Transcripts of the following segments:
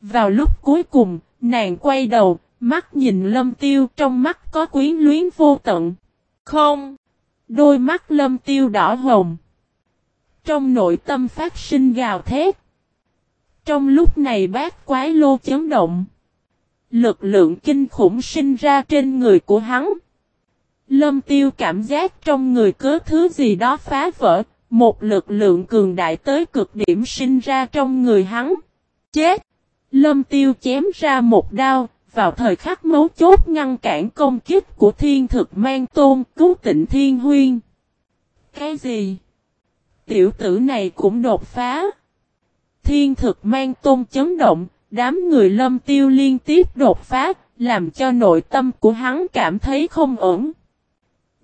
Vào lúc cuối cùng, nàng quay đầu, mắt nhìn lâm tiêu trong mắt có quyến luyến vô tận. Không! Đôi mắt lâm tiêu đỏ hồng. Trong nội tâm phát sinh gào thét. Trong lúc này bác quái lô chấn động. Lực lượng kinh khủng sinh ra trên người của hắn. Lâm tiêu cảm giác trong người cớ thứ gì đó phá vỡ, một lực lượng cường đại tới cực điểm sinh ra trong người hắn. Chết! Lâm tiêu chém ra một đao, vào thời khắc mấu chốt ngăn cản công kích của thiên thực mang tôn cứu tịnh thiên huyên. Cái gì? Tiểu tử này cũng đột phá. Thiên thực mang tôn chấn động, đám người lâm tiêu liên tiếp đột phá, làm cho nội tâm của hắn cảm thấy không ổn.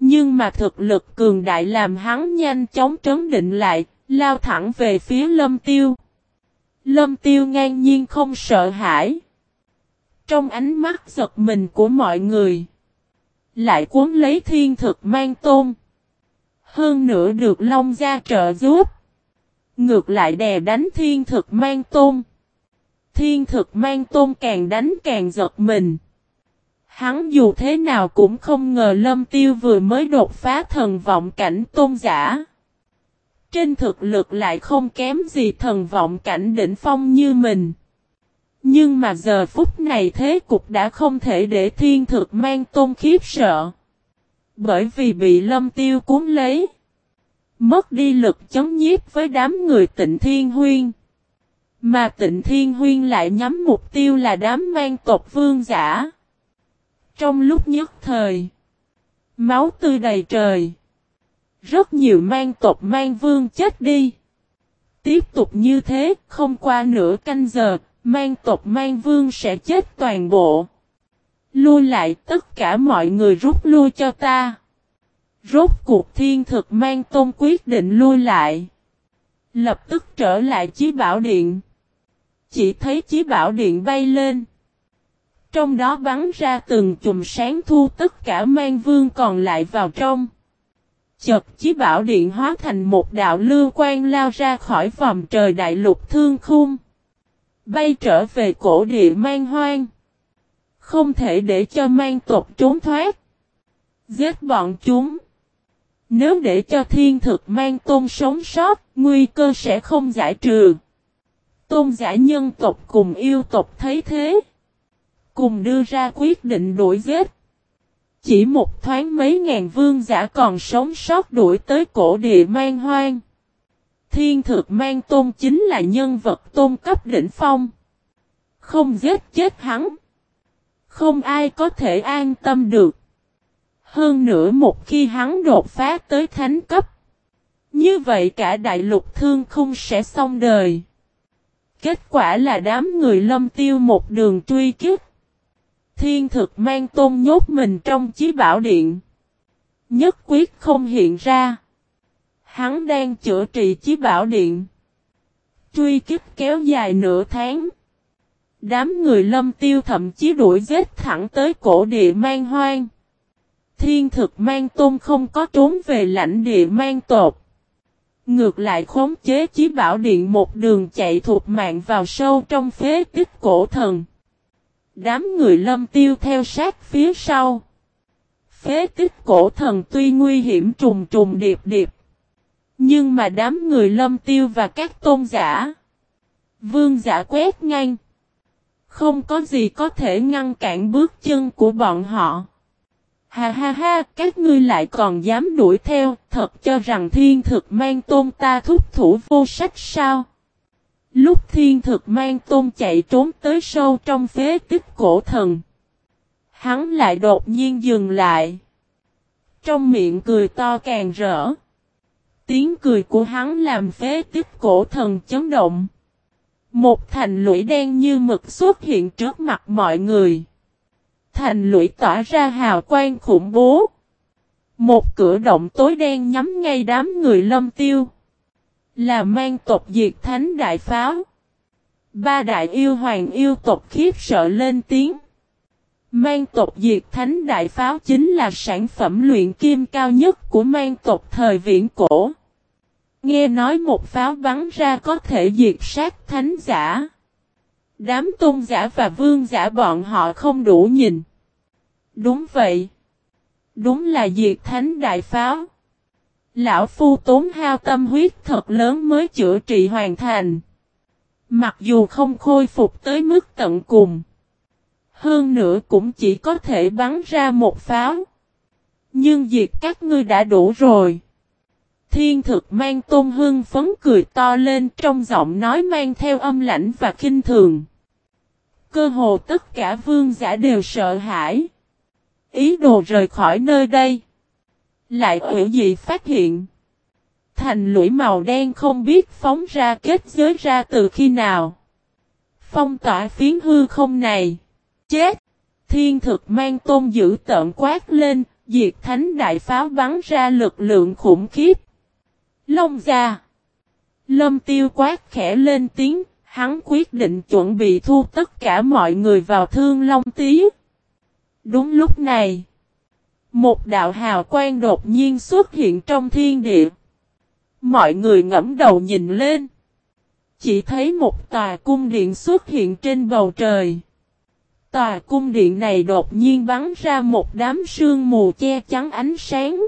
Nhưng mà thực lực cường đại làm hắn nhanh chóng trấn định lại, lao thẳng về phía lâm tiêu. Lâm tiêu ngang nhiên không sợ hãi. Trong ánh mắt giật mình của mọi người. Lại cuốn lấy thiên thực mang tôn. Hơn nữa được Long Gia trợ giúp. Ngược lại đè đánh thiên thực mang tôn. Thiên thực mang tôn càng đánh càng giật mình. Hắn dù thế nào cũng không ngờ lâm tiêu vừa mới đột phá thần vọng cảnh tôn giả. Trên thực lực lại không kém gì thần vọng cảnh đỉnh phong như mình. Nhưng mà giờ phút này thế cục đã không thể để thiên thực mang tôn khiếp sợ. Bởi vì bị lâm tiêu cuốn lấy. Mất đi lực chống nhiếp với đám người tịnh thiên huyên. Mà tịnh thiên huyên lại nhắm mục tiêu là đám mang tộc vương giả. Trong lúc nhất thời. Máu tươi đầy trời. Rất nhiều mang tộc mang vương chết đi. Tiếp tục như thế, không qua nửa canh giờ, mang tộc mang vương sẽ chết toàn bộ. Lui lại tất cả mọi người rút lui cho ta. Rốt cuộc thiên thực mang tôn quyết định lui lại. Lập tức trở lại chí bảo điện. Chỉ thấy chí bảo điện bay lên. Trong đó bắn ra từng chùm sáng thu tất cả mang vương còn lại vào trong. Chợt chí bảo điện hóa thành một đạo lưu quan lao ra khỏi vòng trời đại lục thương khung. Bay trở về cổ địa mang hoang. Không thể để cho mang tộc trốn thoát. Giết bọn chúng. Nếu để cho thiên thực mang tôn sống sót, nguy cơ sẽ không giải trừ. Tôn giả nhân tộc cùng yêu tộc thấy thế. Cùng đưa ra quyết định đuổi giết. Chỉ một thoáng mấy ngàn vương giả còn sống sót đuổi tới cổ địa mang hoang. Thiên thực mang tôn chính là nhân vật tôn cấp đỉnh phong. Không giết chết hắn. Không ai có thể an tâm được. Hơn nữa một khi hắn đột phá tới thánh cấp. Như vậy cả đại lục thương không sẽ xong đời. Kết quả là đám người lâm tiêu một đường truy kích. Thiên thực mang tôn nhốt mình trong chí bảo điện. Nhất quyết không hiện ra. Hắn đang chữa trị chí bảo điện. Truy kích kéo dài nửa tháng. Đám người lâm tiêu thậm chí đuổi giết thẳng tới cổ địa mang hoang. Thiên thực mang tôn không có trốn về lãnh địa mang tột. Ngược lại khống chế chí bảo điện một đường chạy thuộc mạng vào sâu trong phế tích cổ thần. Đám người lâm tiêu theo sát phía sau. Phế tích cổ thần tuy nguy hiểm trùng trùng điệp điệp. Nhưng mà đám người lâm tiêu và các tôn giả. Vương giả quét ngang. Không có gì có thể ngăn cản bước chân của bọn họ. Ha ha ha, các ngươi lại còn dám đuổi theo, thật cho rằng thiên thực mang tôn ta thúc thủ vô sách sao? Lúc thiên thực mang tôn chạy trốn tới sâu trong phế tích cổ thần. Hắn lại đột nhiên dừng lại. Trong miệng cười to càng rỡ. Tiếng cười của hắn làm phế tích cổ thần chấn động. Một thành lũy đen như mực xuất hiện trước mặt mọi người. Thành lũy tỏa ra hào quang khủng bố. Một cửa động tối đen nhắm ngay đám người lâm tiêu. Là mang tộc diệt thánh đại pháo. Ba đại yêu hoàng yêu tộc khiếp sợ lên tiếng. Mang tộc diệt thánh đại pháo chính là sản phẩm luyện kim cao nhất của mang tộc thời viễn cổ. Nghe nói một pháo bắn ra có thể diệt sát thánh giả. Đám tôn giả và vương giả bọn họ không đủ nhìn. Đúng vậy. Đúng là diệt thánh đại pháo. Lão Phu tốn hao tâm huyết thật lớn mới chữa trị hoàn thành. Mặc dù không khôi phục tới mức tận cùng. Hơn nữa cũng chỉ có thể bắn ra một pháo. Nhưng diệt các ngươi đã đủ rồi. Thiên thực mang tôn hương phấn cười to lên trong giọng nói mang theo âm lãnh và kinh thường. Cơ hồ tất cả vương giả đều sợ hãi. Ý đồ rời khỏi nơi đây. Lại ủy dị phát hiện. Thành lũy màu đen không biết phóng ra kết giới ra từ khi nào. Phong tỏa phiến hư không này. Chết! Thiên thực mang tôn giữ tợn quát lên, diệt thánh đại pháo bắn ra lực lượng khủng khiếp. Long ra! Lâm tiêu quát khẽ lên tiếng, hắn quyết định chuẩn bị thu tất cả mọi người vào thương long tí. Đúng lúc này, một đạo hào quang đột nhiên xuất hiện trong thiên địa. Mọi người ngẫm đầu nhìn lên. Chỉ thấy một tòa cung điện xuất hiện trên bầu trời. Tòa cung điện này đột nhiên bắn ra một đám sương mù che chắn ánh sáng.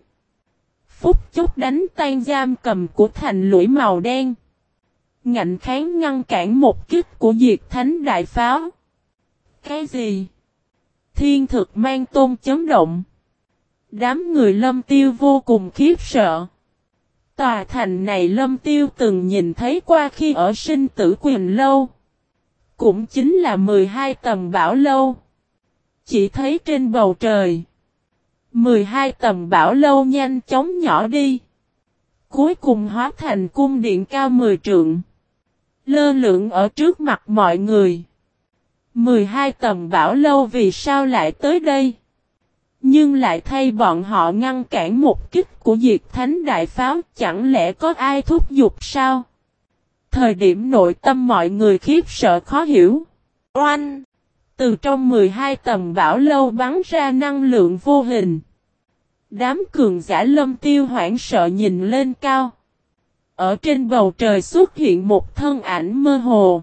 Phúc chốc đánh tan giam cầm của thành lũy màu đen. Ngạnh kháng ngăn cản một kích của diệt thánh đại pháo. Cái gì? Thiên thực mang tôn chấn động. Đám người lâm tiêu vô cùng khiếp sợ. Tòa thành này lâm tiêu từng nhìn thấy qua khi ở sinh tử quyền lâu. Cũng chính là 12 tầng bảo lâu. Chỉ thấy trên bầu trời. 12 tầng bảo lâu nhanh chóng nhỏ đi. Cuối cùng hóa thành cung điện cao 10 trượng. Lơ lượng ở trước mặt mọi người. 12 tầng bảo lâu vì sao lại tới đây? Nhưng lại thay bọn họ ngăn cản một kích của diệt thánh đại pháo, chẳng lẽ có ai thúc giục sao? Thời điểm nội tâm mọi người khiếp sợ khó hiểu. Oanh! Từ trong 12 tầng bảo lâu bắn ra năng lượng vô hình. Đám cường giả lâm tiêu hoảng sợ nhìn lên cao. Ở trên bầu trời xuất hiện một thân ảnh mơ hồ.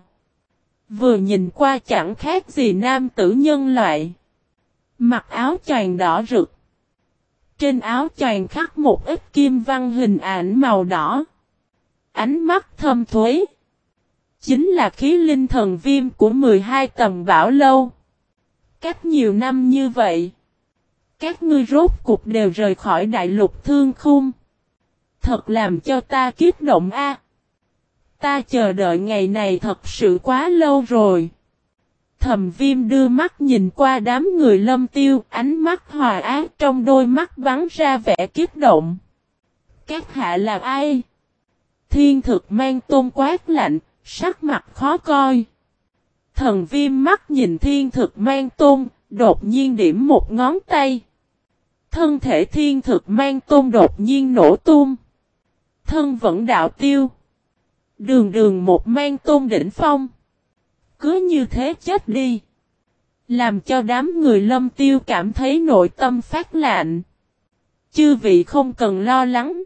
Vừa nhìn qua chẳng khác gì nam tử nhân loại. Mặc áo choàng đỏ rực. Trên áo choàng khắc một ít kim văn hình ảnh màu đỏ. Ánh mắt thâm thuế. Chính là khí linh thần viêm của 12 tầng bảo lâu. Cách nhiều năm như vậy. Các ngươi rốt cục đều rời khỏi đại lục thương khung. Thật làm cho ta kiếp động a. Ta chờ đợi ngày này thật sự quá lâu rồi. Thầm viêm đưa mắt nhìn qua đám người lâm tiêu, ánh mắt hòa ác trong đôi mắt bắn ra vẻ kiếp động. Các hạ là ai? Thiên thực mang tôn quát lạnh, sắc mặt khó coi. Thần viêm mắt nhìn thiên thực mang tôn, đột nhiên điểm một ngón tay. Thân thể thiên thực mang tôn đột nhiên nổ tung. Thân vẫn đạo tiêu. Đường đường một mang tôn đỉnh phong. Cứ như thế chết đi. Làm cho đám người lâm tiêu cảm thấy nội tâm phát lạnh. Chư vị không cần lo lắng.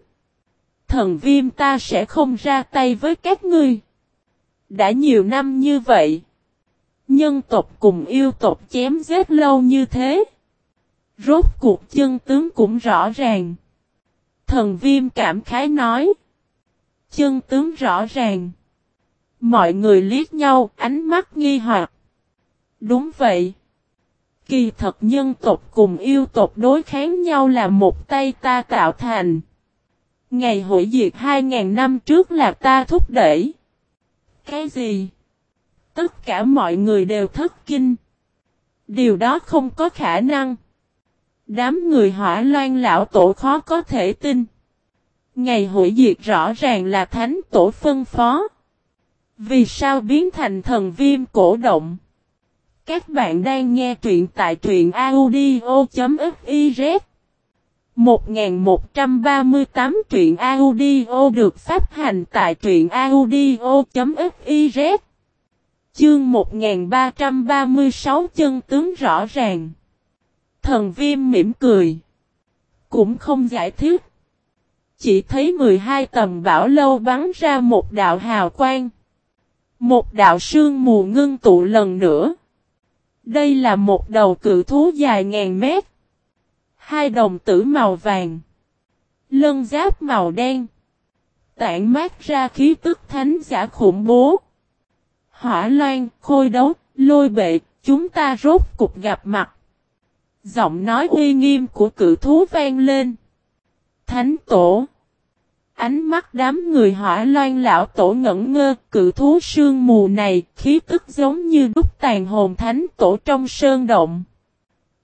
Thần viêm ta sẽ không ra tay với các ngươi. Đã nhiều năm như vậy. Nhân tộc cùng yêu tộc chém giết lâu như thế. Rốt cuộc chân tướng cũng rõ ràng. Thần viêm cảm khái nói. Chân tướng rõ ràng. Mọi người liếc nhau, ánh mắt nghi hoặc. Đúng vậy. Kỳ thật nhân tộc cùng yêu tộc đối kháng nhau là một tay ta tạo thành. Ngày hội diệt 2.000 năm trước là ta thúc đẩy. Cái gì? Tất cả mọi người đều thất kinh. Điều đó không có khả năng. Đám người hỏa loan lão tổ khó có thể tin. Ngày hội diệt rõ ràng là thánh tổ phân phó. Vì sao biến thành thần viêm cổ động? Các bạn đang nghe truyện tại truyện audio.fiz 1138 truyện audio được phát hành tại truyện audio.fiz Chương 1336 chân tướng rõ ràng. Thần viêm mỉm cười. Cũng không giải thích. Chỉ thấy 12 tầm bảo lâu bắn ra một đạo hào quang. Một đạo sương mù ngưng tụ lần nữa. Đây là một đầu cự thú dài ngàn mét. Hai đồng tử màu vàng. Lân giáp màu đen. Tản mát ra khí tức thánh giả khủng bố. Hỏa loan, khôi đấu, lôi bệ, chúng ta rốt cục gặp mặt. Giọng nói uy nghiêm của cự thú vang lên. Thánh tổ. Ánh mắt đám người hỏa loan lão tổ ngẩn ngơ, cự thú sương mù này, khí tức giống như đúc tàn hồn thánh tổ trong sơn động.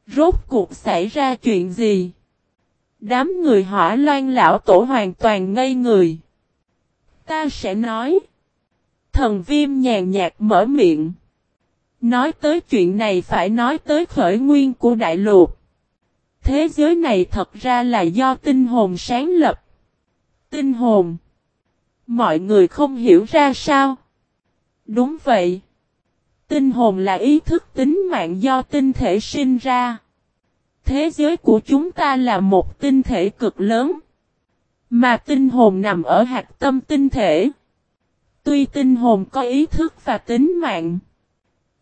Rốt cuộc xảy ra chuyện gì? Đám người hỏa loan lão tổ hoàn toàn ngây người. Ta sẽ nói. Thần viêm nhàn nhạt mở miệng. Nói tới chuyện này phải nói tới khởi nguyên của đại lục. Thế giới này thật ra là do tinh hồn sáng lập. Tinh hồn. Mọi người không hiểu ra sao. Đúng vậy. Tinh hồn là ý thức tính mạng do tinh thể sinh ra. Thế giới của chúng ta là một tinh thể cực lớn. Mà tinh hồn nằm ở hạt tâm tinh thể. Tuy tinh hồn có ý thức và tính mạng.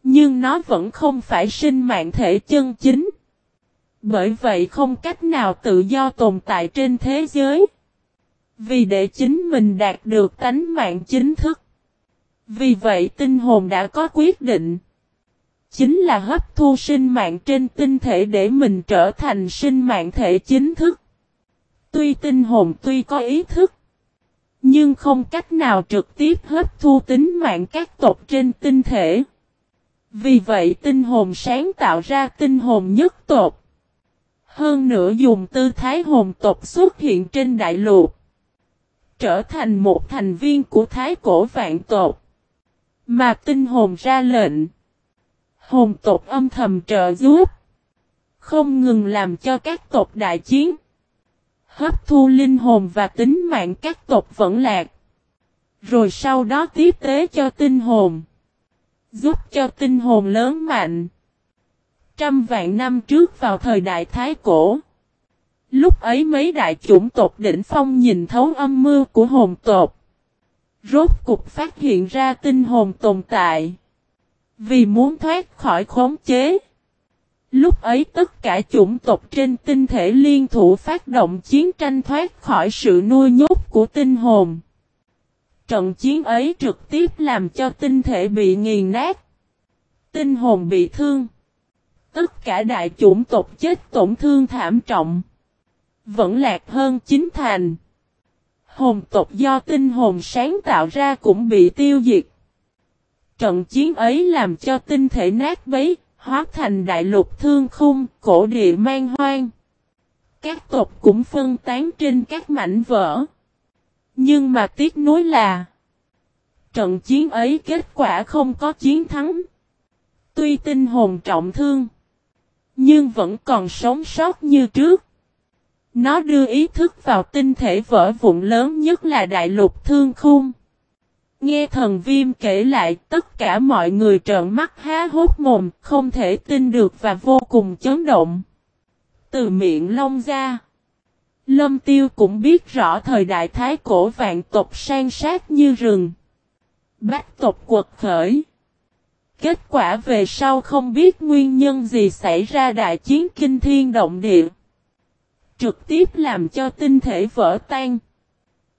Nhưng nó vẫn không phải sinh mạng thể chân chính. Bởi vậy không cách nào tự do tồn tại trên thế giới. Vì để chính mình đạt được tánh mạng chính thức. Vì vậy tinh hồn đã có quyết định. Chính là hấp thu sinh mạng trên tinh thể để mình trở thành sinh mạng thể chính thức. Tuy tinh hồn tuy có ý thức. Nhưng không cách nào trực tiếp hấp thu tính mạng các tộc trên tinh thể. Vì vậy tinh hồn sáng tạo ra tinh hồn nhất tộc. Hơn nữa dùng tư thái hồn tộc xuất hiện trên đại lục. Trở thành một thành viên của thái cổ vạn tộc. Mà tinh hồn ra lệnh. Hồn tộc âm thầm trợ giúp. Không ngừng làm cho các tộc đại chiến. Hấp thu linh hồn và tính mạng các tộc vẫn lạc. Rồi sau đó tiếp tế cho tinh hồn. Giúp cho tinh hồn lớn mạnh. Trăm vạn năm trước vào thời đại Thái Cổ. Lúc ấy mấy đại chủng tộc đỉnh phong nhìn thấu âm mưu của hồn tộc. Rốt cục phát hiện ra tinh hồn tồn tại. Vì muốn thoát khỏi khống chế. Lúc ấy tất cả chủng tộc trên tinh thể liên thủ phát động chiến tranh thoát khỏi sự nuôi nhốt của tinh hồn. Trận chiến ấy trực tiếp làm cho tinh thể bị nghiền nát. Tinh hồn bị thương. Tất cả đại chủng tộc chết tổn thương thảm trọng. Vẫn lạc hơn chính thành. Hồn tộc do tinh hồn sáng tạo ra cũng bị tiêu diệt. Trận chiến ấy làm cho tinh thể nát bấy, hóa thành đại lục thương khung, cổ địa man hoang. Các tộc cũng phân tán trên các mảnh vỡ. Nhưng mà tiếc nuối là Trận chiến ấy kết quả không có chiến thắng. Tuy tinh hồn trọng thương Nhưng vẫn còn sống sót như trước. Nó đưa ý thức vào tinh thể vỡ vụn lớn nhất là đại lục thương khung. Nghe thần viêm kể lại tất cả mọi người trợn mắt há hốt mồm, không thể tin được và vô cùng chấn động. Từ miệng long ra. Lâm tiêu cũng biết rõ thời đại thái cổ vạn tộc sang sát như rừng. Bách tộc quật khởi. Kết quả về sau không biết nguyên nhân gì xảy ra đại chiến kinh thiên động địa. Trực tiếp làm cho tinh thể vỡ tan.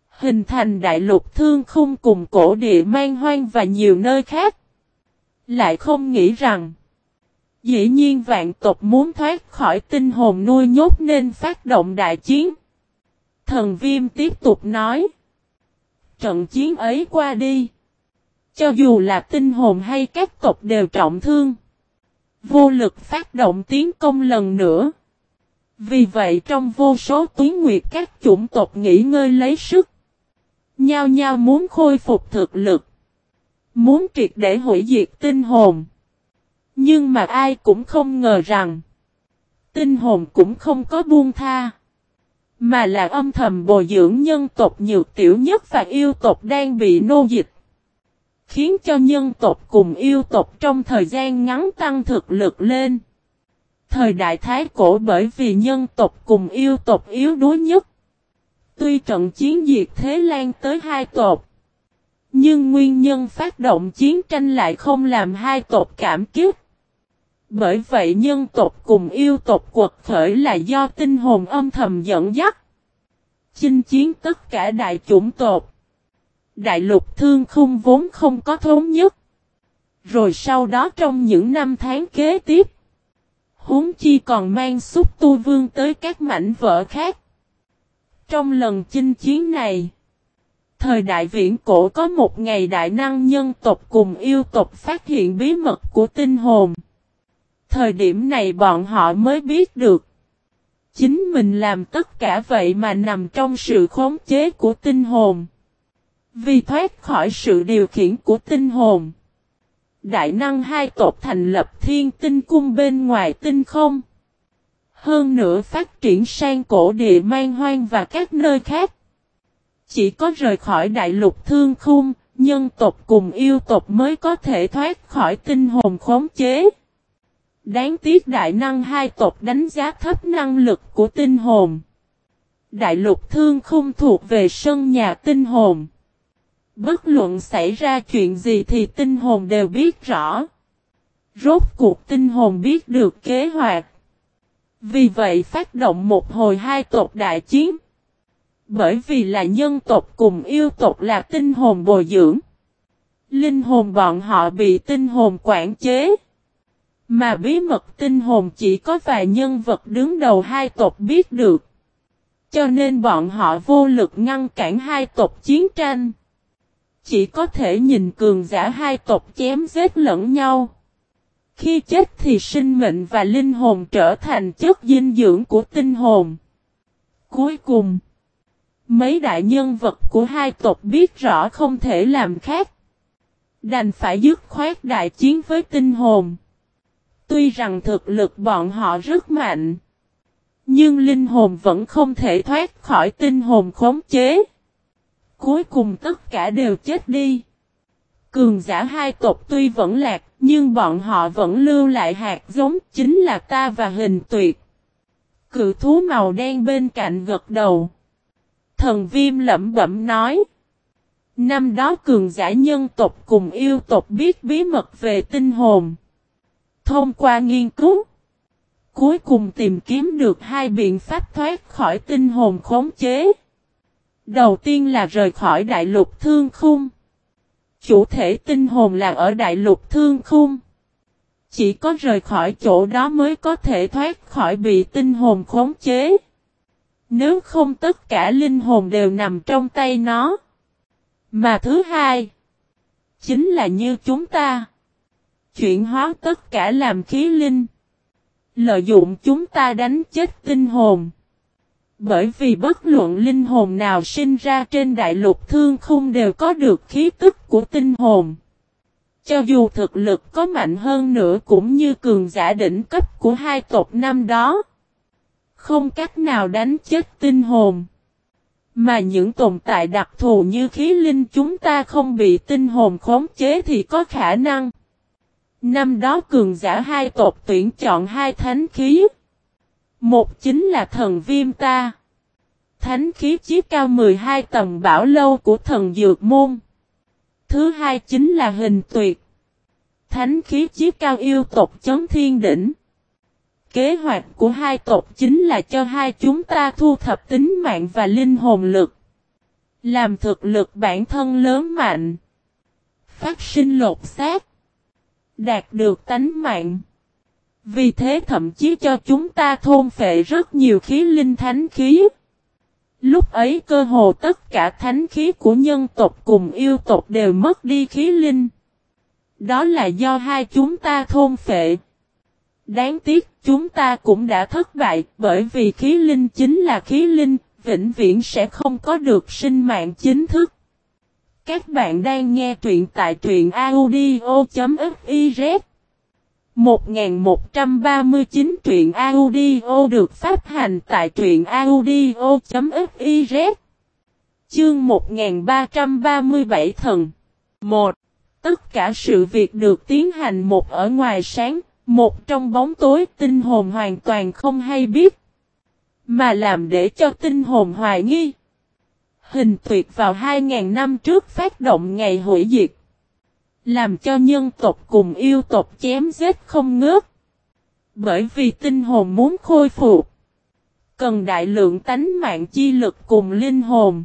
Hình thành đại lục thương khung cùng cổ địa man hoang và nhiều nơi khác. Lại không nghĩ rằng. Dĩ nhiên vạn tộc muốn thoát khỏi tinh hồn nuôi nhốt nên phát động đại chiến. Thần viêm tiếp tục nói. Trận chiến ấy qua đi. Cho dù là tinh hồn hay các tộc đều trọng thương. Vô lực phát động tiến công lần nữa. Vì vậy trong vô số tuyến nguyệt các chủng tộc nghỉ ngơi lấy sức. Nhao nhao muốn khôi phục thực lực. Muốn triệt để hủy diệt tinh hồn. Nhưng mà ai cũng không ngờ rằng. Tinh hồn cũng không có buông tha. Mà là âm thầm bồi dưỡng nhân tộc nhược tiểu nhất và yêu tộc đang bị nô dịch. Khiến cho nhân tộc cùng yêu tộc trong thời gian ngắn tăng thực lực lên. Thời đại thái cổ bởi vì nhân tộc cùng yêu tộc yếu đuối nhất. Tuy trận chiến diệt thế lan tới hai tộc. Nhưng nguyên nhân phát động chiến tranh lại không làm hai tộc cảm kích. Bởi vậy nhân tộc cùng yêu tộc quật khởi là do tinh hồn âm thầm dẫn dắt. Chinh chiến tất cả đại chủng tộc. Đại lục thương khung vốn không có thống nhất. Rồi sau đó trong những năm tháng kế tiếp. Huống chi còn mang xúc tu vương tới các mảnh vỡ khác. Trong lần chinh chiến này. Thời đại viễn cổ có một ngày đại năng nhân tộc cùng yêu tộc phát hiện bí mật của tinh hồn. Thời điểm này bọn họ mới biết được. Chính mình làm tất cả vậy mà nằm trong sự khống chế của tinh hồn. Vì thoát khỏi sự điều khiển của tinh hồn. Đại năng hai tộc thành lập thiên tinh cung bên ngoài tinh không. Hơn nữa phát triển sang cổ địa man hoang và các nơi khác. Chỉ có rời khỏi đại lục thương khung, nhân tộc cùng yêu tộc mới có thể thoát khỏi tinh hồn khống chế. Đáng tiếc đại năng hai tộc đánh giá thấp năng lực của tinh hồn. Đại lục thương khung thuộc về sân nhà tinh hồn. Bất luận xảy ra chuyện gì thì tinh hồn đều biết rõ. Rốt cuộc tinh hồn biết được kế hoạch. Vì vậy phát động một hồi hai tộc đại chiến. Bởi vì là nhân tộc cùng yêu tộc là tinh hồn bồi dưỡng. Linh hồn bọn họ bị tinh hồn quản chế. Mà bí mật tinh hồn chỉ có vài nhân vật đứng đầu hai tộc biết được. Cho nên bọn họ vô lực ngăn cản hai tộc chiến tranh. Chỉ có thể nhìn cường giả hai tộc chém giết lẫn nhau. Khi chết thì sinh mệnh và linh hồn trở thành chất dinh dưỡng của tinh hồn. Cuối cùng, mấy đại nhân vật của hai tộc biết rõ không thể làm khác. Đành phải dứt khoát đại chiến với tinh hồn. Tuy rằng thực lực bọn họ rất mạnh. Nhưng linh hồn vẫn không thể thoát khỏi tinh hồn khống chế. Cuối cùng tất cả đều chết đi. Cường giả hai tộc tuy vẫn lạc, nhưng bọn họ vẫn lưu lại hạt giống chính là ta và hình tuyệt. Cự thú màu đen bên cạnh gật đầu. Thần viêm lẩm bẩm nói. Năm đó cường giả nhân tộc cùng yêu tộc biết bí mật về tinh hồn. Thông qua nghiên cứu, cuối cùng tìm kiếm được hai biện pháp thoát khỏi tinh hồn khống chế. Đầu tiên là rời khỏi đại lục thương khung. Chủ thể tinh hồn là ở đại lục thương khung. Chỉ có rời khỏi chỗ đó mới có thể thoát khỏi bị tinh hồn khống chế. Nếu không tất cả linh hồn đều nằm trong tay nó. Mà thứ hai, chính là như chúng ta. Chuyển hóa tất cả làm khí linh. Lợi dụng chúng ta đánh chết tinh hồn. Bởi vì bất luận linh hồn nào sinh ra trên đại lục thương khung đều có được khí tức của tinh hồn. Cho dù thực lực có mạnh hơn nữa cũng như cường giả đỉnh cấp của hai tộc năm đó. Không cách nào đánh chết tinh hồn. Mà những tồn tại đặc thù như khí linh chúng ta không bị tinh hồn khống chế thì có khả năng. Năm đó cường giả hai tộc tuyển chọn hai thánh khí. Một chính là thần viêm ta. Thánh khí chiếc cao 12 tầng bảo lâu của thần dược môn. Thứ hai chính là hình tuyệt. Thánh khí chiếc cao yêu tộc chấn thiên đỉnh. Kế hoạch của hai tộc chính là cho hai chúng ta thu thập tính mạng và linh hồn lực. Làm thực lực bản thân lớn mạnh. Phát sinh lột xác đạt được tánh mạng. Vì thế thậm chí cho chúng ta thôn phệ rất nhiều khí linh thánh khí. Lúc ấy cơ hồ tất cả thánh khí của nhân tộc cùng yêu tộc đều mất đi khí linh. Đó là do hai chúng ta thôn phệ. Đáng tiếc chúng ta cũng đã thất bại bởi vì khí linh chính là khí linh, vĩnh viễn sẽ không có được sinh mạng chính thức. Các bạn đang nghe truyện tại truyện audio.fif 1139 truyện audio được phát hành tại truyện audio.fiz Chương 1337 Thần 1. Tất cả sự việc được tiến hành một ở ngoài sáng, một trong bóng tối tinh hồn hoàn toàn không hay biết. Mà làm để cho tinh hồn hoài nghi. Hình tuyệt vào 2.000 năm trước phát động ngày hủy diệt. Làm cho nhân tộc cùng yêu tộc chém giết không ngớt. Bởi vì tinh hồn muốn khôi phục. Cần đại lượng tánh mạng chi lực cùng linh hồn.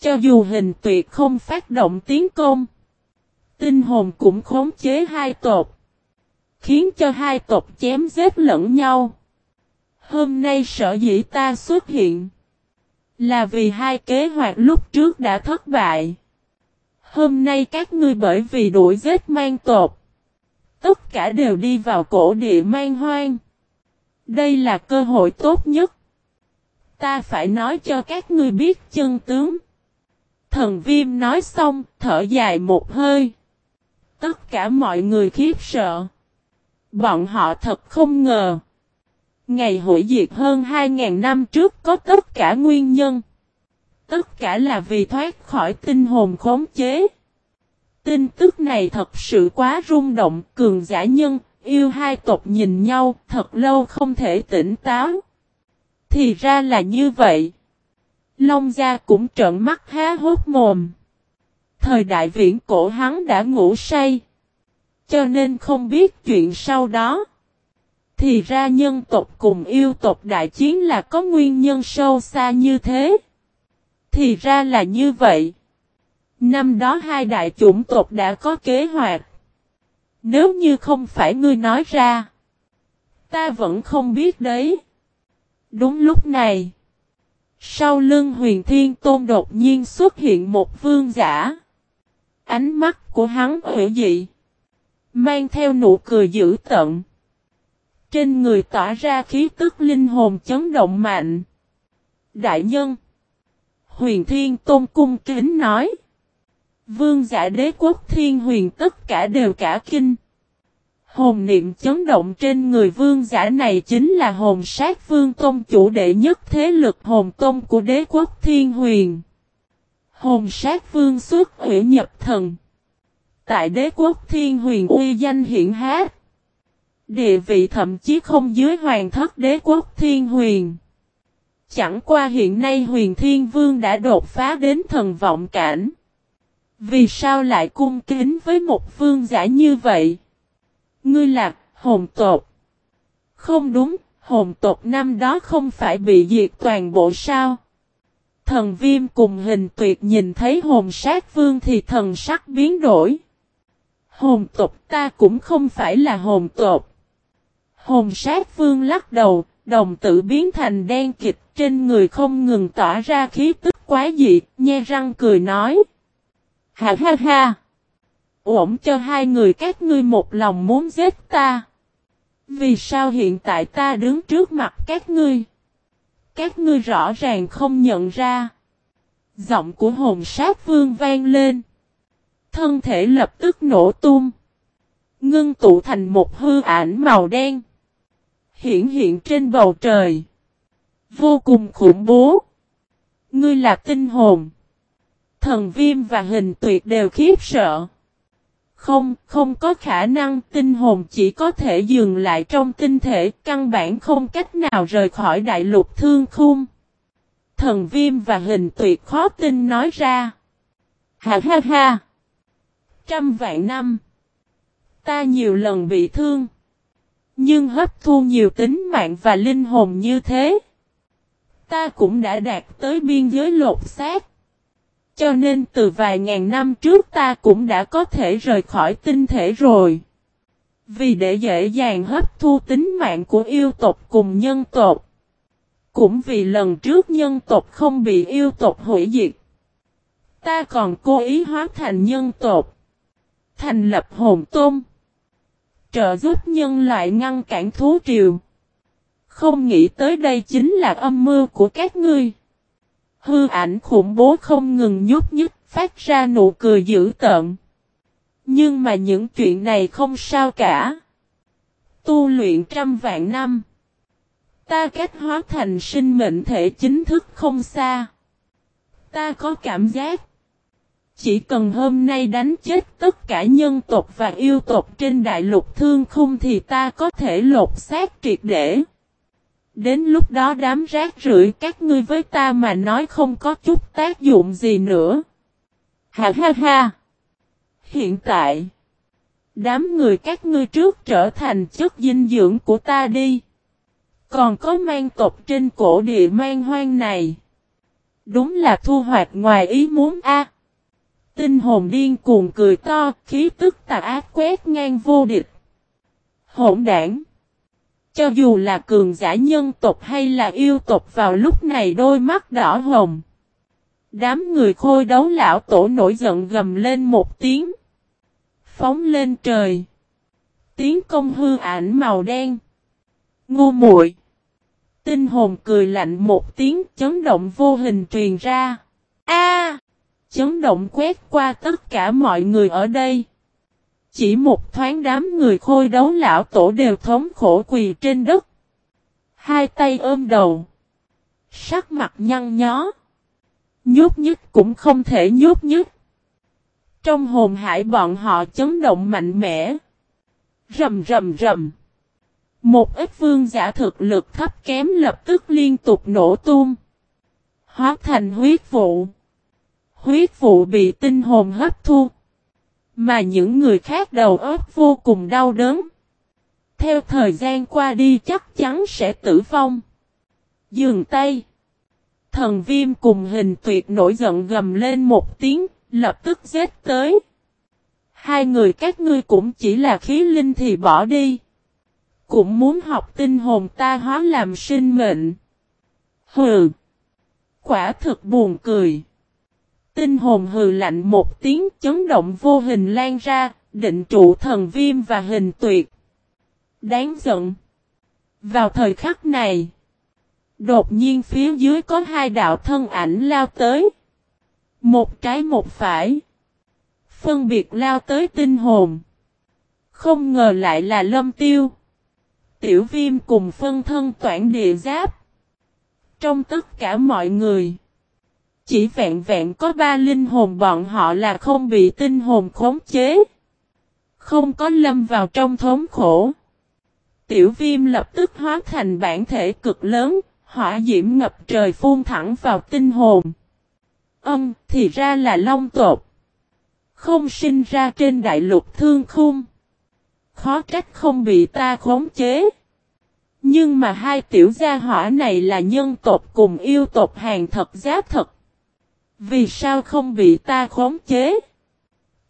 Cho dù hình tuyệt không phát động tiến công. Tinh hồn cũng khống chế hai tộc. Khiến cho hai tộc chém giết lẫn nhau. Hôm nay sở dĩ ta xuất hiện. Là vì hai kế hoạch lúc trước đã thất bại. Hôm nay các ngươi bởi vì đuổi giết mang tộc. Tất cả đều đi vào cổ địa mang hoang. Đây là cơ hội tốt nhất. Ta phải nói cho các ngươi biết chân tướng. Thần viêm nói xong, thở dài một hơi. Tất cả mọi người khiếp sợ. Bọn họ thật không ngờ. Ngày hội diệt hơn 2.000 năm trước có tất cả nguyên nhân. Tất cả là vì thoát khỏi tinh hồn khống chế. Tin tức này thật sự quá rung động, cường giả nhân, yêu hai tộc nhìn nhau, thật lâu không thể tỉnh táo. Thì ra là như vậy. Long gia cũng trợn mắt há hốt mồm. Thời đại viễn cổ hắn đã ngủ say. Cho nên không biết chuyện sau đó. Thì ra nhân tộc cùng yêu tộc đại chiến là có nguyên nhân sâu xa như thế. Thì ra là như vậy. Năm đó hai đại chủng tộc đã có kế hoạch. Nếu như không phải ngươi nói ra. Ta vẫn không biết đấy. Đúng lúc này. Sau lưng huyền thiên tôn đột nhiên xuất hiện một vương giả. Ánh mắt của hắn hữu dị. Mang theo nụ cười dữ tận. Trên người tỏa ra khí tức linh hồn chấn động mạnh. Đại nhân. Huyền Thiên Tôn cung kính nói. Vương giả đế quốc thiên huyền tất cả đều cả kinh. Hồn niệm chấn động trên người vương giả này chính là hồn sát vương tôn chủ đệ nhất thế lực hồn tôn của đế quốc thiên huyền. Hồn sát vương xuất hủy nhập thần. Tại đế quốc thiên huyền uy danh hiện hát. Địa vị thậm chí không dưới hoàng thất đế quốc thiên huyền. Chẳng qua hiện nay huyền thiên vương đã đột phá đến thần vọng cảnh. Vì sao lại cung kính với một vương giả như vậy? Ngươi là hồn tộc. Không đúng, hồn tộc năm đó không phải bị diệt toàn bộ sao? Thần viêm cùng hình tuyệt nhìn thấy hồn sát vương thì thần sắc biến đổi. Hồn tộc ta cũng không phải là hồn tộc. Hồn sát vương lắc đầu, đồng tử biến thành đen kịch trên người không ngừng tỏa ra khí tức quá dị, nhe răng cười nói. Ha ha ha! Ổn cho hai người các ngươi một lòng muốn giết ta. Vì sao hiện tại ta đứng trước mặt các ngươi? Các ngươi rõ ràng không nhận ra. Giọng của hồn sát vương vang lên. Thân thể lập tức nổ tung. Ngưng tụ thành một hư ảnh màu đen hiển hiện trên bầu trời. Vô cùng khủng bố. Ngươi là tinh hồn. Thần viêm và hình tuyệt đều khiếp sợ. Không, không có khả năng tinh hồn chỉ có thể dừng lại trong tinh thể, căn bản không cách nào rời khỏi đại lục thương khung. Thần viêm và hình tuyệt khó tin nói ra. Ha ha ha! Trăm vạn năm. Ta nhiều lần bị thương. Nhưng hấp thu nhiều tính mạng và linh hồn như thế. Ta cũng đã đạt tới biên giới lột xác. Cho nên từ vài ngàn năm trước ta cũng đã có thể rời khỏi tinh thể rồi. Vì để dễ dàng hấp thu tính mạng của yêu tộc cùng nhân tộc. Cũng vì lần trước nhân tộc không bị yêu tộc hủy diệt. Ta còn cố ý hóa thành nhân tộc. Thành lập hồn tôn. Trợ giúp nhân loại ngăn cản thú triều. Không nghĩ tới đây chính là âm mưu của các ngươi. Hư ảnh khủng bố không ngừng nhúc nhích, phát ra nụ cười dữ tợn. Nhưng mà những chuyện này không sao cả. Tu luyện trăm vạn năm. Ta cách hóa thành sinh mệnh thể chính thức không xa. Ta có cảm giác. Chỉ cần hôm nay đánh chết tất cả nhân tộc và yêu tộc trên đại lục thương khung thì ta có thể lột xác triệt để. Đến lúc đó đám rác rưởi các ngươi với ta mà nói không có chút tác dụng gì nữa. Ha ha ha. Hiện tại, đám người các ngươi trước trở thành chất dinh dưỡng của ta đi. Còn có mang tộc trên cổ địa mang hoang này. Đúng là thu hoạch ngoài ý muốn a. Tinh hồn điên cuồng cười to, khí tức tà ác quét ngang vô địch. Hỗn đảng. Cho dù là cường giả nhân tộc hay là yêu tộc vào lúc này đôi mắt đỏ hồng. Đám người khôi đấu lão tổ nổi giận gầm lên một tiếng. Phóng lên trời. Tiếng công hư ảnh màu đen. Ngu muội Tinh hồn cười lạnh một tiếng chấn động vô hình truyền ra. A! Chấn động quét qua tất cả mọi người ở đây. Chỉ một thoáng đám người khôi đấu lão tổ đều thống khổ quỳ trên đất. Hai tay ôm đầu. Sắc mặt nhăn nhó. Nhút nhích cũng không thể nhút nhích. Trong hồn hải bọn họ chấn động mạnh mẽ. Rầm rầm rầm. Một ít vương giả thực lực thấp kém lập tức liên tục nổ tung. Hóa thành huyết vụ. Huyết vụ bị tinh hồn hấp thu. Mà những người khác đầu óc vô cùng đau đớn. Theo thời gian qua đi chắc chắn sẽ tử vong. Dường tay. Thần viêm cùng hình tuyệt nổi giận gầm lên một tiếng, lập tức giết tới. Hai người các ngươi cũng chỉ là khí linh thì bỏ đi. Cũng muốn học tinh hồn ta hóa làm sinh mệnh. Hừ. Quả thực buồn cười. Tinh hồn hừ lạnh một tiếng chấn động vô hình lan ra, định trụ thần viêm và hình tuyệt. Đáng giận. Vào thời khắc này, đột nhiên phía dưới có hai đạo thân ảnh lao tới. Một trái một phải. Phân biệt lao tới tinh hồn. Không ngờ lại là lâm tiêu. Tiểu viêm cùng phân thân toản địa giáp. Trong tất cả mọi người. Chỉ vẹn vẹn có ba linh hồn bọn họ là không bị tinh hồn khống chế. Không có lâm vào trong thống khổ. Tiểu viêm lập tức hóa thành bản thể cực lớn, hỏa diễm ngập trời phun thẳng vào tinh hồn. Âm, thì ra là long tột. Không sinh ra trên đại lục thương khung. Khó trách không bị ta khống chế. Nhưng mà hai tiểu gia hỏa này là nhân tộc cùng yêu tộc hàng thật giá thật. Vì sao không bị ta khống chế?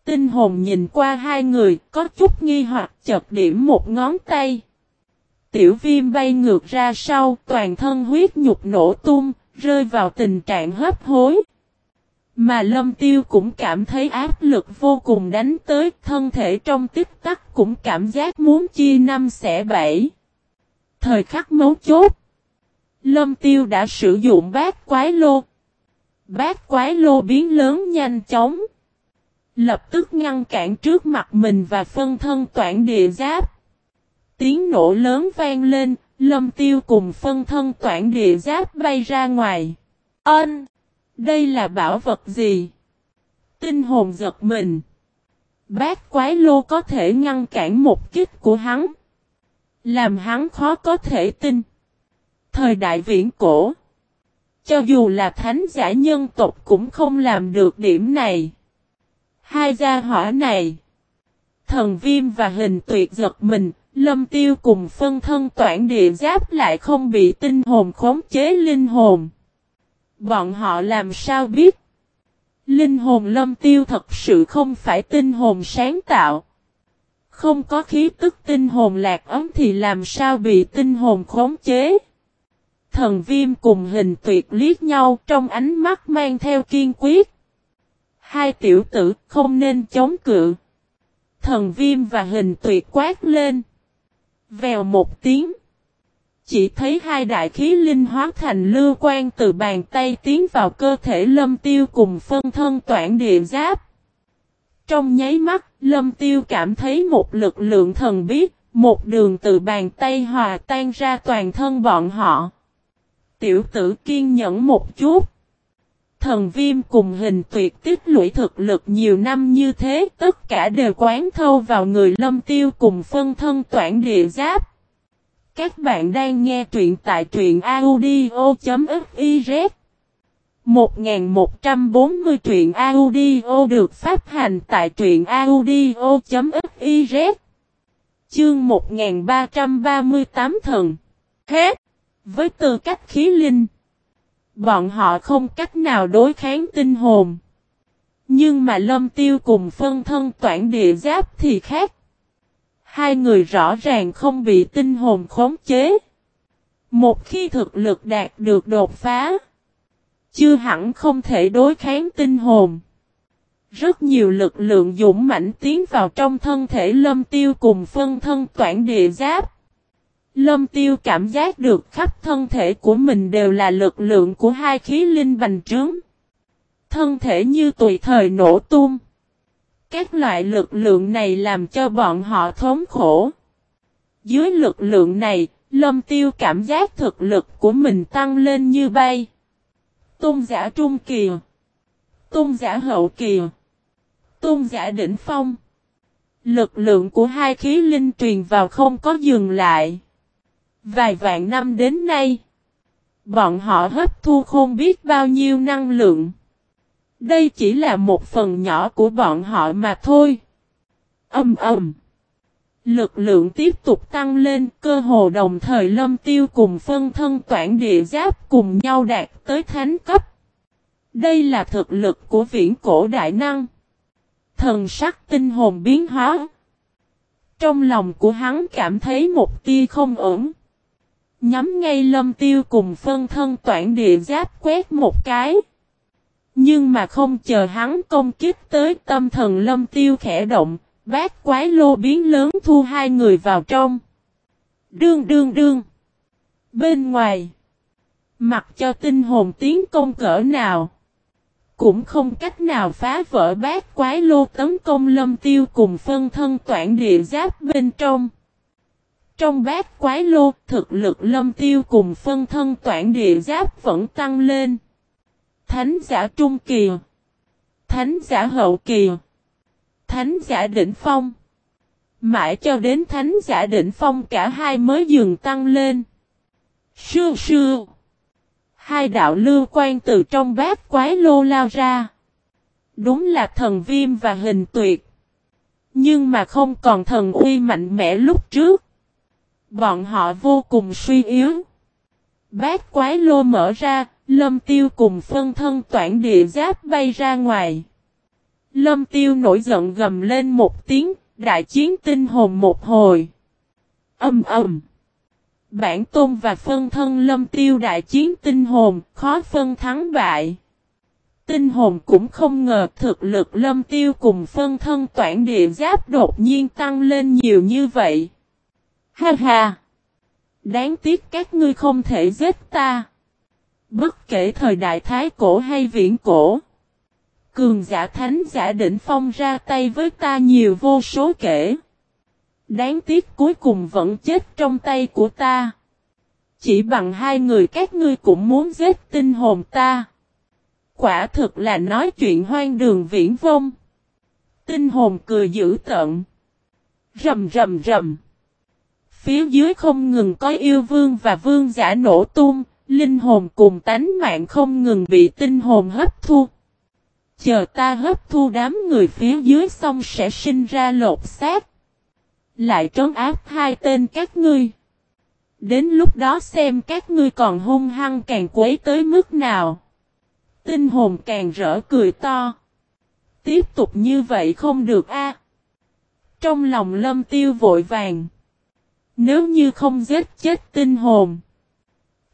Tinh hồn nhìn qua hai người, có chút nghi hoặc chật điểm một ngón tay. Tiểu viêm bay ngược ra sau, toàn thân huyết nhục nổ tung, rơi vào tình trạng hấp hối. Mà lâm tiêu cũng cảm thấy áp lực vô cùng đánh tới, thân thể trong tích tắc cũng cảm giác muốn chia năm xẻ bảy. Thời khắc mấu chốt, lâm tiêu đã sử dụng bát quái lô, Bát quái lô biến lớn nhanh chóng. Lập tức ngăn cản trước mặt mình và phân thân toản địa giáp. Tiếng nổ lớn vang lên, lâm tiêu cùng phân thân toản địa giáp bay ra ngoài. Ân! Đây là bảo vật gì? Tinh hồn giật mình. Bát quái lô có thể ngăn cản một kích của hắn. Làm hắn khó có thể tin. Thời đại viễn cổ. Cho dù là thánh giả nhân tộc cũng không làm được điểm này. Hai gia hỏa này. Thần viêm và hình tuyệt giật mình, lâm tiêu cùng phân thân toản địa giáp lại không bị tinh hồn khống chế linh hồn. Bọn họ làm sao biết? Linh hồn lâm tiêu thật sự không phải tinh hồn sáng tạo. Không có khí tức tinh hồn lạc ấm thì làm sao bị tinh hồn khống chế? Thần viêm cùng hình tuyệt liếc nhau trong ánh mắt mang theo kiên quyết. Hai tiểu tử không nên chống cự. Thần viêm và hình tuyệt quát lên. Vèo một tiếng. Chỉ thấy hai đại khí linh hóa thành lưu quan từ bàn tay tiến vào cơ thể lâm tiêu cùng phân thân toản địa giáp. Trong nháy mắt, lâm tiêu cảm thấy một lực lượng thần biết, một đường từ bàn tay hòa tan ra toàn thân bọn họ. Tiểu tử kiên nhẫn một chút. Thần viêm cùng hình tuyệt tích lũy thực lực nhiều năm như thế, tất cả đều quán thâu vào người lâm tiêu cùng phân thân toản địa giáp. Các bạn đang nghe truyện tại truyện audio.fif 1140 truyện audio được phát hành tại truyện audio.fiz Chương 1338 thần Hết với tư cách khí linh, Bọn họ không cách nào đối kháng tinh hồn Nhưng mà lâm tiêu cùng phân thân toản địa giáp thì khác Hai người rõ ràng không bị tinh hồn khống chế Một khi thực lực đạt được đột phá, chưa hẳn không thể đối kháng tinh hồn. Rất nhiều lực lượng dũng mãnh tiến vào trong thân thể lâm tiêu cùng phân thân toản địa giáp. Lâm tiêu cảm giác được khắp thân thể của mình đều là lực lượng của hai khí linh bành trướng. Thân thể như tùy thời nổ tung. Các loại lực lượng này làm cho bọn họ thống khổ. Dưới lực lượng này, lâm tiêu cảm giác thực lực của mình tăng lên như bay. Tôn giả trung kỳ. Tôn giả hậu kỳ. Tôn giả đỉnh phong. Lực lượng của hai khí linh truyền vào không có dừng lại. Vài vạn năm đến nay. Bọn họ hấp thu không biết bao nhiêu năng lượng. Đây chỉ là một phần nhỏ của bọn họ mà thôi. Âm ầm. Lực lượng tiếp tục tăng lên, cơ hồ đồng thời lâm tiêu cùng phân thân toản địa giáp cùng nhau đạt tới thánh cấp. Đây là thực lực của viễn cổ đại năng. Thần sắc tinh hồn biến hóa. Trong lòng của hắn cảm thấy một tia không ổn. Nhắm ngay lâm tiêu cùng phân thân toản địa giáp quét một cái. Nhưng mà không chờ hắn công kích tới tâm thần lâm tiêu khẽ động, Bát quái lô biến lớn thu hai người vào trong. Đương đương đương. Bên ngoài. Mặc cho tinh hồn tiến công cỡ nào. Cũng không cách nào phá vỡ bát quái lô tấn công lâm tiêu cùng phân thân toản địa giáp bên trong. Trong bát quái lô, thực lực lâm tiêu cùng phân thân toản địa giáp vẫn tăng lên. Thánh giả trung kỳ. Thánh giả hậu kỳ. Thánh giả đỉnh phong. Mãi cho đến thánh giả đỉnh phong cả hai mới dừng tăng lên. Sư sư. Hai đạo lưu quan từ trong bát quái lô lao ra. Đúng là thần viêm và hình tuyệt. Nhưng mà không còn thần uy mạnh mẽ lúc trước. Bọn họ vô cùng suy yếu. Bát quái lô mở ra, lâm tiêu cùng phân thân toản địa giáp bay ra ngoài. Lâm tiêu nổi giận gầm lên một tiếng, đại chiến tinh hồn một hồi. Âm ầm. Bản tôn và phân thân lâm tiêu đại chiến tinh hồn, khó phân thắng bại. Tinh hồn cũng không ngờ thực lực lâm tiêu cùng phân thân toản địa giáp đột nhiên tăng lên nhiều như vậy. Ha ha! Đáng tiếc các ngươi không thể giết ta. Bất kể thời đại thái cổ hay viễn cổ. Cường giả thánh giả đỉnh phong ra tay với ta nhiều vô số kể. Đáng tiếc cuối cùng vẫn chết trong tay của ta. Chỉ bằng hai người các ngươi cũng muốn giết tinh hồn ta. Quả thực là nói chuyện hoang đường viễn vông. Tinh hồn cười dữ tận. Rầm rầm rầm. Phía dưới không ngừng có yêu vương và vương giả nổ tung, linh hồn cùng tánh mạng không ngừng bị tinh hồn hấp thu. Chờ ta hấp thu đám người phía dưới xong sẽ sinh ra lột xác. Lại trấn áp hai tên các ngươi. Đến lúc đó xem các ngươi còn hung hăng càng quấy tới mức nào. Tinh hồn càng rỡ cười to. Tiếp tục như vậy không được a. Trong lòng lâm tiêu vội vàng. Nếu như không giết chết tinh hồn.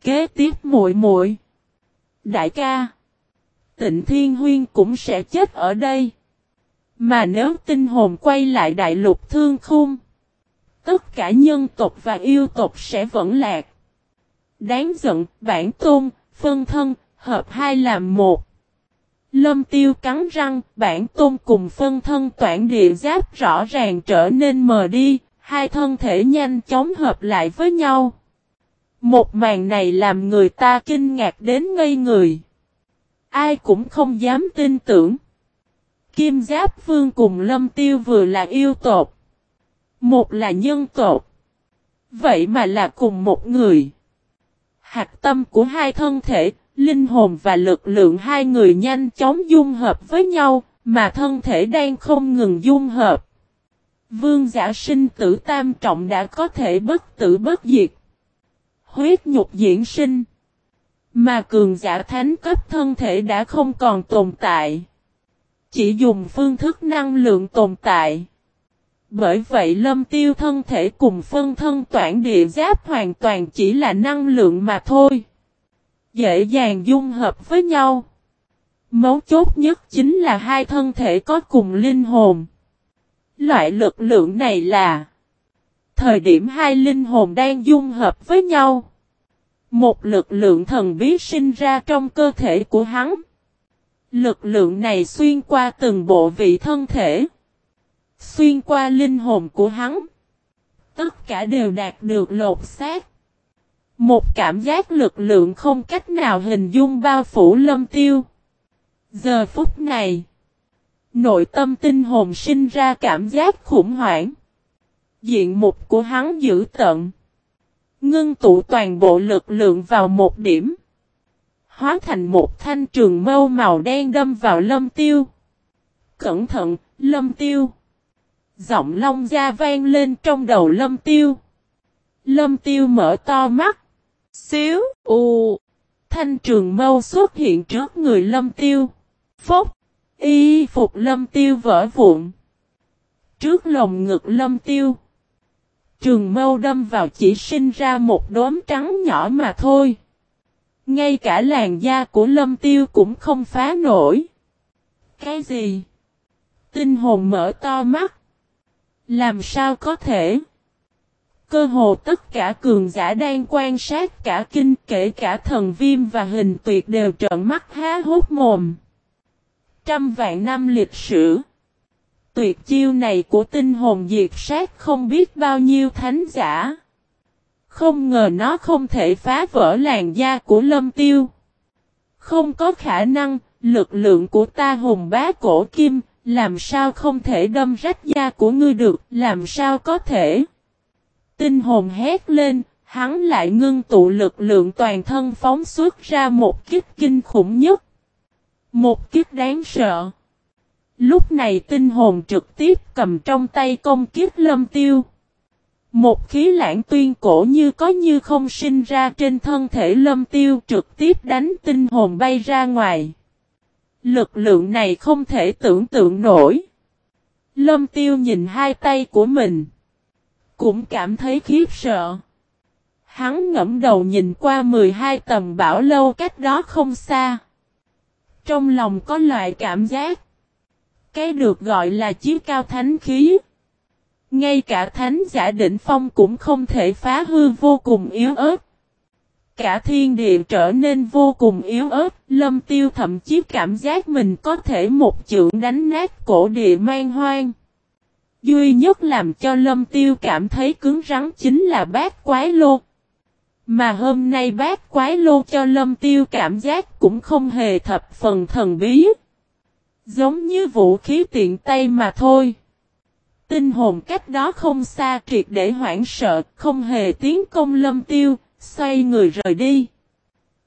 Kế tiếp muội muội Đại ca. Tịnh Thiên Huyên cũng sẽ chết ở đây. Mà nếu tinh hồn quay lại đại lục thương khung, tất cả nhân tộc và yêu tộc sẽ vẫn lạc. Đáng giận, bản tôn, phân thân, hợp hai làm một. Lâm tiêu cắn răng, bản tôn cùng phân thân toản địa giáp rõ ràng trở nên mờ đi, hai thân thể nhanh chóng hợp lại với nhau. Một màn này làm người ta kinh ngạc đến ngây người. Ai cũng không dám tin tưởng. Kim Giáp Vương cùng Lâm Tiêu vừa là yêu tộc. Một là nhân tộc. Vậy mà là cùng một người. Hạt tâm của hai thân thể, linh hồn và lực lượng hai người nhanh chóng dung hợp với nhau, mà thân thể đang không ngừng dung hợp. Vương giả sinh tử tam trọng đã có thể bất tử bất diệt. Huyết nhục diễn sinh. Mà cường giả thánh cấp thân thể đã không còn tồn tại. Chỉ dùng phương thức năng lượng tồn tại. Bởi vậy lâm tiêu thân thể cùng phân thân toản địa giáp hoàn toàn chỉ là năng lượng mà thôi. Dễ dàng dung hợp với nhau. Mấu chốt nhất chính là hai thân thể có cùng linh hồn. Loại lực lượng này là Thời điểm hai linh hồn đang dung hợp với nhau. Một lực lượng thần bí sinh ra trong cơ thể của hắn. Lực lượng này xuyên qua từng bộ vị thân thể. Xuyên qua linh hồn của hắn. Tất cả đều đạt được lột xác. Một cảm giác lực lượng không cách nào hình dung bao phủ lâm tiêu. Giờ phút này. Nội tâm tinh hồn sinh ra cảm giác khủng hoảng. Diện mục của hắn giữ tận. Ngưng tụ toàn bộ lực lượng vào một điểm. Hóa thành một thanh trường mâu màu đen đâm vào lâm tiêu. Cẩn thận, lâm tiêu. Giọng long da vang lên trong đầu lâm tiêu. Lâm tiêu mở to mắt. Xíu, u. Thanh trường mâu xuất hiện trước người lâm tiêu. Phốc. Y phục lâm tiêu vỡ vụn. Trước lồng ngực lâm tiêu. Trường mâu đâm vào chỉ sinh ra một đốm trắng nhỏ mà thôi. Ngay cả làn da của lâm tiêu cũng không phá nổi. Cái gì? Tinh hồn mở to mắt. Làm sao có thể? Cơ hồ tất cả cường giả đang quan sát cả kinh kể cả thần viêm và hình tuyệt đều trợn mắt há hốt mồm. Trăm vạn năm lịch sử. Tuyệt chiêu này của tinh hồn diệt sát không biết bao nhiêu thánh giả. Không ngờ nó không thể phá vỡ làn da của lâm tiêu. Không có khả năng, lực lượng của ta hùng bá cổ kim, làm sao không thể đâm rách da của ngươi được, làm sao có thể. Tinh hồn hét lên, hắn lại ngưng tụ lực lượng toàn thân phóng xuất ra một kích kinh khủng nhất. Một kiếp đáng sợ. Lúc này tinh hồn trực tiếp cầm trong tay công kiếp lâm tiêu. Một khí lãng tuyên cổ như có như không sinh ra trên thân thể lâm tiêu trực tiếp đánh tinh hồn bay ra ngoài. Lực lượng này không thể tưởng tượng nổi. Lâm tiêu nhìn hai tay của mình. Cũng cảm thấy khiếp sợ. Hắn ngẫm đầu nhìn qua 12 tầng bảo lâu cách đó không xa. Trong lòng có loại cảm giác. Cái được gọi là chiếu cao thánh khí. Ngay cả thánh giả đỉnh phong cũng không thể phá hư vô cùng yếu ớt. Cả thiên địa trở nên vô cùng yếu ớt, lâm tiêu thậm chí cảm giác mình có thể một chưởng đánh nát cổ địa man hoang. Duy nhất làm cho lâm tiêu cảm thấy cứng rắn chính là bát quái lô. Mà hôm nay bác quái lô cho lâm tiêu cảm giác cũng không hề thập phần thần bí. Giống như vũ khí tiện tay mà thôi. Tinh hồn cách đó không xa triệt để hoảng sợ, không hề tiến công lâm tiêu, xoay người rời đi.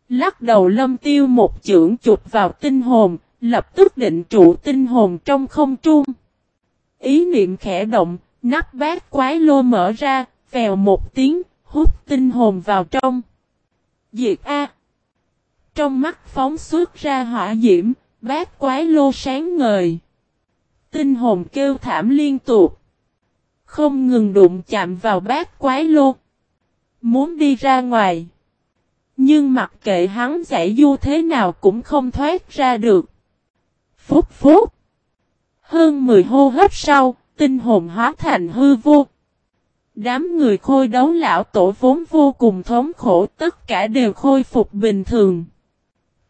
Lắc đầu lâm tiêu một chưởng chụp vào tinh hồn, lập tức định trụ tinh hồn trong không trung. Ý niệm khẽ động, nắp bát quái lô mở ra, vèo một tiếng, hút tinh hồn vào trong. Diệt A. Trong mắt phóng xuất ra hỏa diễm, bát quái lô sáng ngời. Tinh hồn kêu thảm liên tục. Không ngừng đụng chạm vào bát quái lô. Muốn đi ra ngoài. Nhưng mặc kệ hắn giải du thế nào cũng không thoát ra được. Phúc phúc. Hơn 10 hô hấp sau, tinh hồn hóa thành hư vô, Đám người khôi đấu lão tổ vốn vô cùng thống khổ tất cả đều khôi phục bình thường.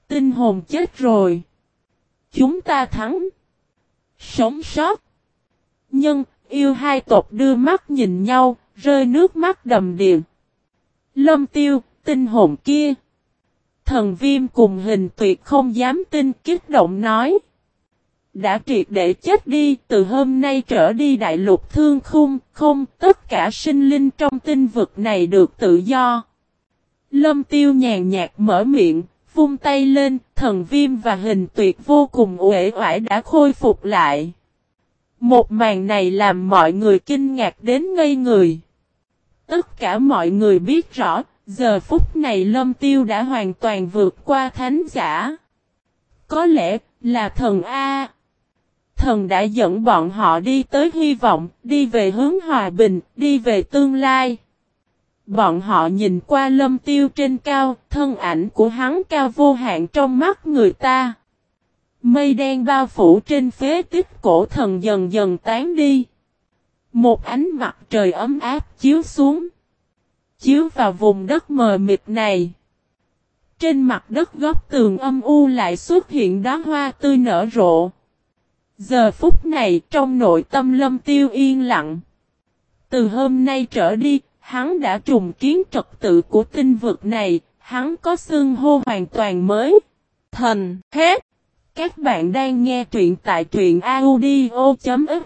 Tinh hồn chết rồi. Chúng ta thắng. Sống sót. Nhưng, yêu hai tộc đưa mắt nhìn nhau, rơi nước mắt đầm điền. Lâm tiêu, tinh hồn kia. Thần viêm cùng hình tuyệt không dám tin kích động nói đã triệt để chết đi, từ hôm nay trở đi đại lục thương khung, không, tất cả sinh linh trong tinh vực này được tự do. Lâm tiêu nhàn nhạt mở miệng, vung tay lên, thần viêm và hình tuyệt vô cùng uể oải đã khôi phục lại. Một màn này làm mọi người kinh ngạc đến ngây người. Tất cả mọi người biết rõ, giờ phút này lâm tiêu đã hoàn toàn vượt qua thánh giả. Có lẽ là thần A. Thần đã dẫn bọn họ đi tới hy vọng, đi về hướng hòa bình, đi về tương lai. Bọn họ nhìn qua lâm tiêu trên cao, thân ảnh của hắn cao vô hạn trong mắt người ta. Mây đen bao phủ trên phế tích cổ thần dần dần tán đi. Một ánh mặt trời ấm áp chiếu xuống. Chiếu vào vùng đất mờ mịt này. Trên mặt đất góc tường âm u lại xuất hiện đóa hoa tươi nở rộ. Giờ phút này trong nội tâm lâm tiêu yên lặng. Từ hôm nay trở đi, hắn đã trùng kiến trật tự của tinh vực này, hắn có xương hô hoàn toàn mới. Thần, hết! Các bạn đang nghe truyện tại truyện audio.fif